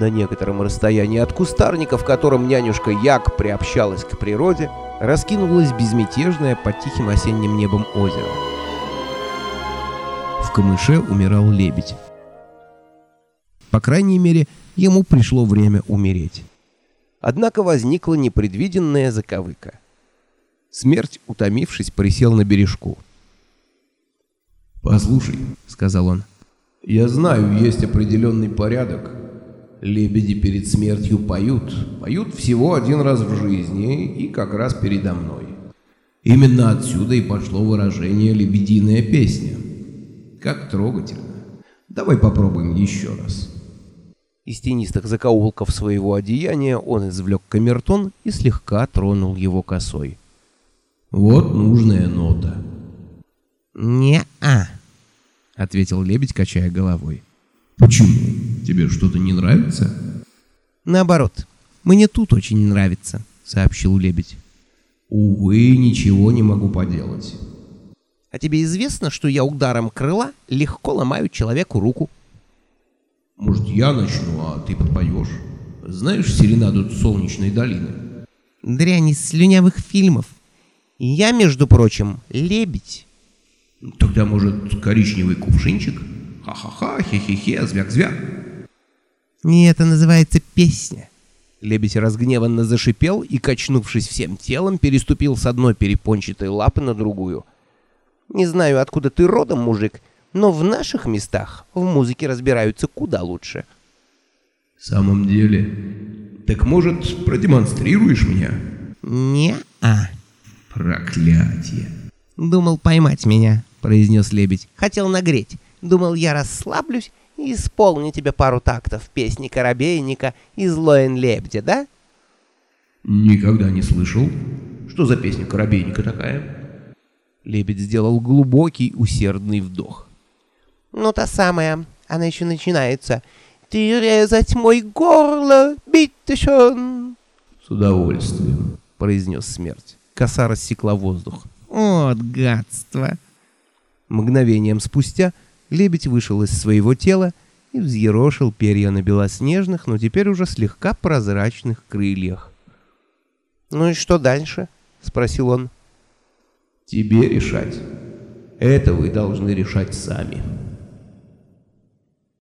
На некотором расстоянии от кустарника, в котором нянюшка Як приобщалась к природе, раскинулось безмятежное под тихим осенним небом озеро. В камыше умирал лебедь. По крайней мере, ему пришло время умереть. Однако возникла непредвиденная заковыка. Смерть, утомившись, присел на бережку. «Послушай», — сказал он, — «я знаю, есть определенный порядок. Лебеди перед смертью поют, поют всего один раз в жизни и как раз передо мной. Именно отсюда и пошло выражение «лебединая песня». Как трогательно. Давай попробуем еще раз». Из тенистых закоулков своего одеяния он извлек камертон и слегка тронул его косой. «Вот нужная нота». «Не-а», — ответил лебедь, качая головой. «Почему? Тебе что-то не нравится?» «Наоборот, мне тут очень нравится», — сообщил лебедь. «Увы, ничего не могу поделать». «А тебе известно, что я ударом крыла легко ломаю человеку руку?» «Может, я начну, а ты подпоешь? Знаешь серенаду солнечной долины?» «Дрянь из слюнявых фильмов. Я, между прочим, лебедь». «Тогда, может, коричневый кувшинчик?» Ха-ха-ха, хе-хе-хе, звяк-звяк. Не это называется песня. Лебедь разгневанно зашипел и, качнувшись всем телом, переступил с одной перепончатой лапы на другую. Не знаю, откуда ты родом, мужик, но в наших местах в музыке разбираются куда лучше. В самом деле? Так, может, продемонстрируешь меня? Не-а. Проклятие. Думал поймать меня, произнес лебедь. Хотел нагреть. Думал, я расслаблюсь и исполню тебе пару тактов песни Коробейника из Лоэн Лебедя, да? Никогда не слышал. Что за песня Коробейника такая? Лебедь сделал глубокий усердный вдох. Ну, та самая. Она еще начинается. Ты резать мой горло, биттешон. С удовольствием, произнес смерть. Коса рассекла воздух. От гадство. Мгновением спустя Лебедь вышел из своего тела и взъерошил перья на белоснежных, но теперь уже слегка прозрачных крыльях. «Ну и что дальше?» — спросил он. «Тебе решать. Это вы должны решать сами».